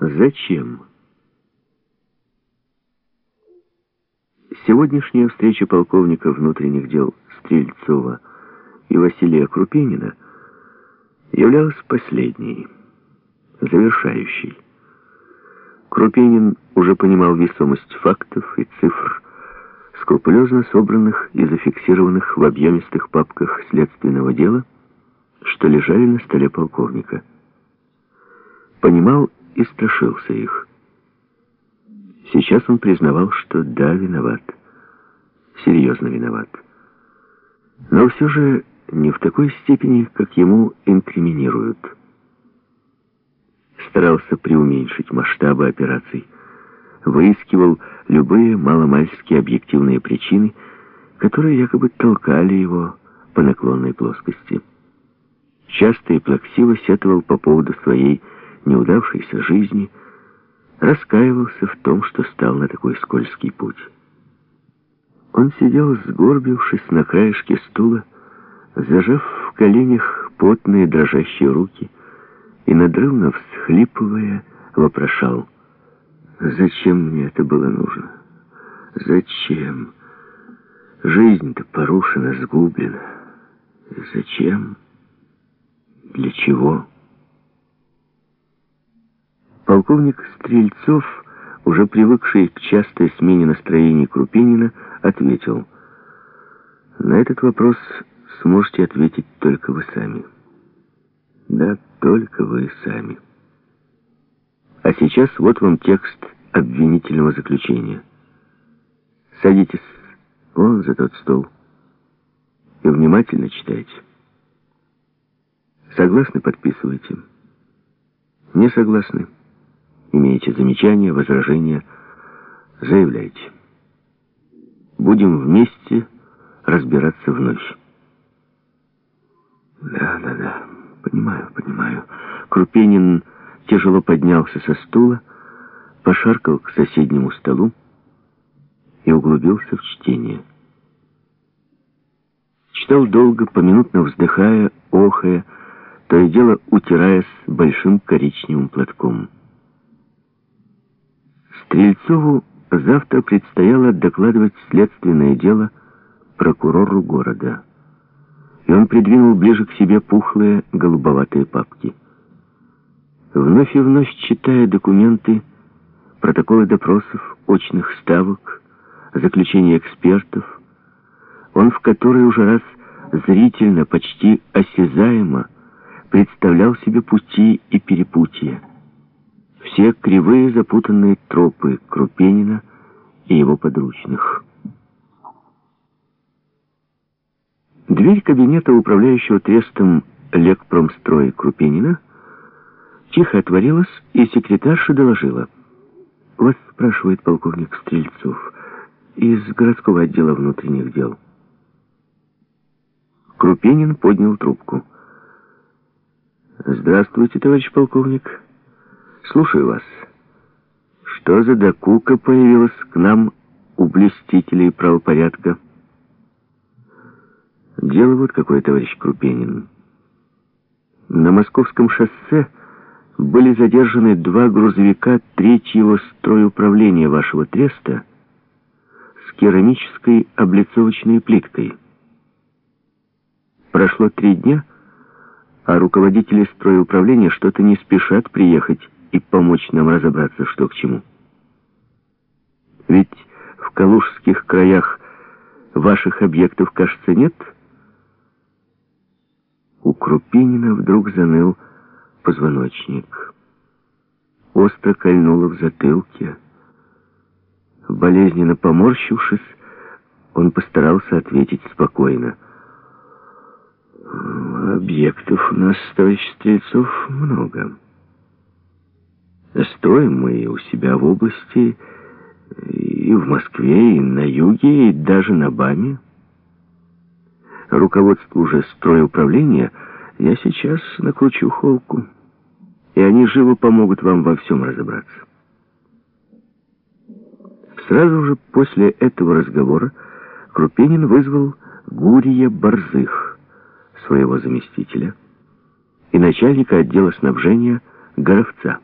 Зачем? Сегодняшняя встреча полковника внутренних дел Стрельцова и Василия Крупенина являлась последней, завершающей. Крупенин уже понимал весомость фактов и цифр, скрупулезно собранных и зафиксированных в объемистых папках следственного дела, что лежали на столе полковника. Понимал и страшился их. Сейчас он признавал, что да, виноват. Серьезно виноват. Но все же не в такой степени, как ему инкриминируют. Старался преуменьшить масштабы операций, выискивал любые маломальские объективные причины, которые якобы толкали его по наклонной плоскости. Часто и плаксиво сетовал по поводу своей неудавшейся жизни, раскаивался в том, что стал на такой скользкий путь. Он сидел, сгорбившись на краешке стула, зажав в коленях потные дрожащие руки и надрывно всхлипывая, вопрошал, «Зачем мне это было нужно? Зачем? Жизнь-то порушена, сгублена. Зачем? Для чего?» Полковник Стрельцов, уже привыкший к частой смене настроений Крупинина, ответил. На этот вопрос сможете ответить только вы сами. Да, только вы сами. А сейчас вот вам текст обвинительного заключения. Садитесь вон за тот стол и внимательно читайте. Согласны, подписывайте. Не согласны? Имеете замечания, возражения, заявляйте. Будем вместе разбираться вновь. Да, да, да, понимаю, понимаю. Крупенин тяжело поднялся со стула, пошаркал к соседнему столу и углубился в чтение. Читал долго, поминутно вздыхая, охая, то и дело утираясь большим коричневым платком. Стрельцову завтра предстояло докладывать следственное дело прокурору города. И он придвинул ближе к себе пухлые голубоватые папки. Вновь и вновь читая документы, протоколы допросов, очных ставок, заключения экспертов, он в который уже раз зрительно, почти осязаемо представлял себе пути и перепутья кривые запутанные тропы Крупенина и его подручных. Дверь кабинета управляющего трестом Лекпромстрой Крупенина тихо отворилась, и секретарша доложила. «Вас спрашивает полковник Стрельцов из городского отдела внутренних дел». Крупенин поднял трубку. «Здравствуйте, товарищ полковник». Слушаю вас. Что за докука появилась к нам у блестителей правопорядка? Дело вот какое, товарищ Крупенин. На московском шоссе были задержаны два грузовика третьего стройуправления вашего треста с керамической облицовочной плиткой. Прошло три дня, а руководители стройуправления что-то не спешат приехать и помочь нам разобраться, что к чему. Ведь в калужских краях ваших объектов, кажется, нет? У Крупинина вдруг заныл позвоночник. Остро кольнуло в затылке. Болезненно поморщившись, он постарался ответить спокойно. «Объектов у нас, товарищ Стрельцов, много». Строим мы у себя в области, и в Москве, и на юге, и даже на БАМе. Руководство уже стройуправления я сейчас накручу холку, и они живо помогут вам во всем разобраться. Сразу же после этого разговора Крупенин вызвал Гурия Борзых, своего заместителя, и начальника отдела снабжения Горовца.